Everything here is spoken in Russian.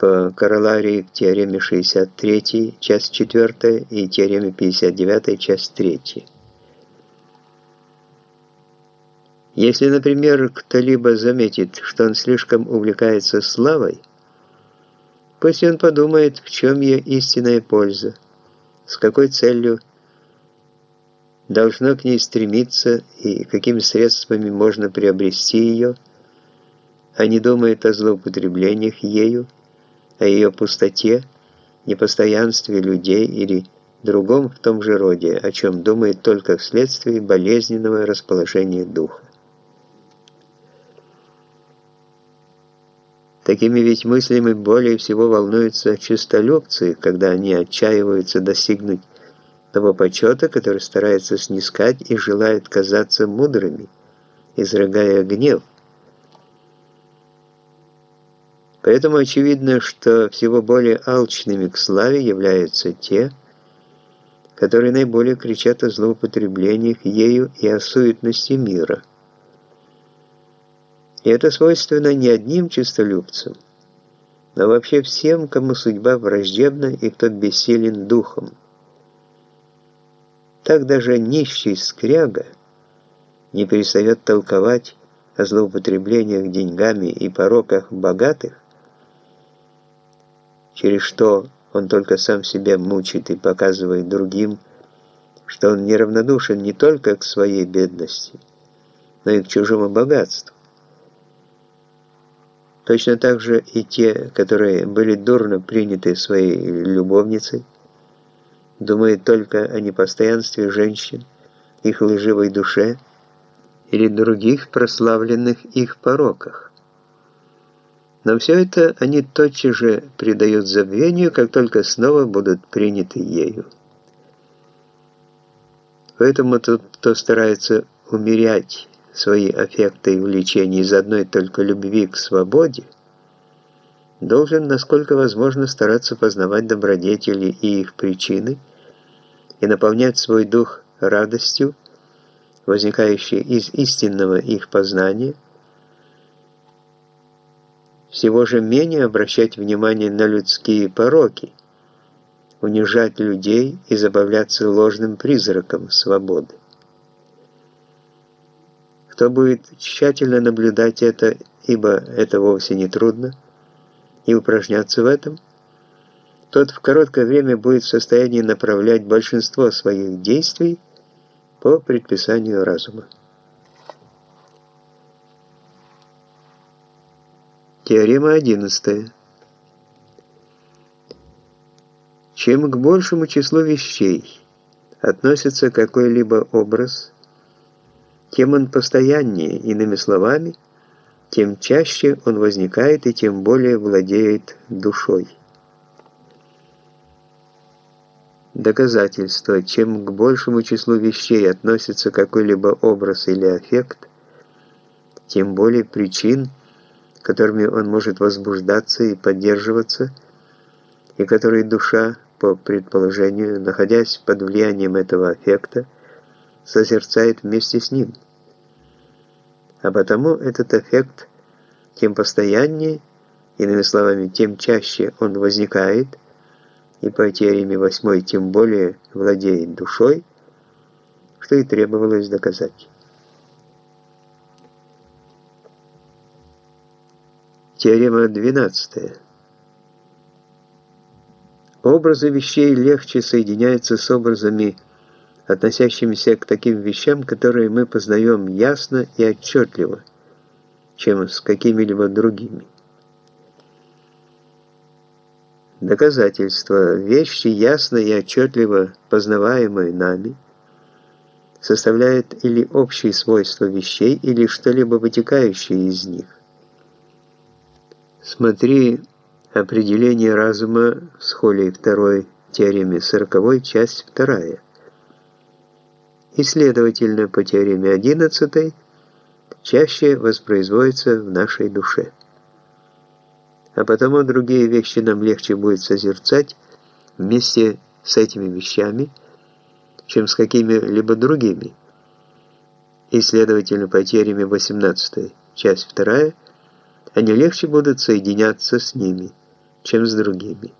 по короларии к теореме 63, часть 4 и теореме 59, часть 3. Если, например, кто-либо заметит, что он слишком увлекается славой, пусть он подумает, в чем ее истинная польза, с какой целью должно к ней стремиться и какими средствами можно приобрести ее, а не думает о злоупотреблениях ею, о ее пустоте, непостоянстве людей или другом в том же роде, о чем думает только вследствие болезненного расположения духа. Такими ведь мыслями более всего волнуются чистолюбцы, когда они отчаиваются достигнуть того почета, который старается снискать и желает казаться мудрыми, изрыгая гнев, Поэтому очевидно, что всего более алчными к славе являются те, которые наиболее кричат о злоупотреблениях ею и о суетности мира. И это свойственно не одним честолюбцам, но вообще всем, кому судьба враждебна и кто бессилен духом. Так даже нищий скряга не перестает толковать о злоупотреблениях деньгами и пороках богатых, через что он только сам себя мучит и показывает другим, что он неравнодушен не только к своей бедности, но и к чужому богатству. Точно так же и те, которые были дурно приняты своей любовницей, думают только о непостоянстве женщин, их лживой душе или других прославленных их пороках. Но все это они тотчас же предают забвению, как только снова будут приняты ею. Поэтому тот, кто старается умерять свои аффекты и влечения из одной только любви к свободе, должен, насколько возможно, стараться познавать добродетели и их причины и наполнять свой дух радостью, возникающей из истинного их познания – всего же менее обращать внимание на людские пороки, унижать людей и забавляться ложным призраком свободы. Кто будет тщательно наблюдать это, ибо это вовсе не трудно, и упражняться в этом, тот в короткое время будет в состоянии направлять большинство своих действий по предписанию разума. Теорема 11. Чем к большему числу вещей относится какой-либо образ, тем он постояннее, иными словами, тем чаще он возникает и тем более владеет душой. Доказательство. Чем к большему числу вещей относится какой-либо образ или аффект, тем более причин – которыми он может возбуждаться и поддерживаться, и которые душа, по предположению, находясь под влиянием этого аффекта, созерцает вместе с ним. А потому этот эффект тем постояннее, иными словами, тем чаще он возникает, и по теореме восьмой тем более владеет душой, что и требовалось доказать. Теорема 12. Образы вещей легче соединяются с образами, относящимися к таким вещам, которые мы познаем ясно и отчетливо, чем с какими-либо другими. Доказательства. Вещи, ясно и отчетливо познаваемые нами, составляют или общие свойства вещей, или что-либо вытекающее из них. Смотри определение разума в схоле 2 теореме 40, часть 2. И, следовательно, по теореме 11 чаще воспроизводится в нашей душе. А потому другие вещи нам легче будет созерцать вместе с этими вещами, чем с какими-либо другими. И, следовательно, по теореме 18, часть 2, они легче будут соединяться с ними, чем с другими.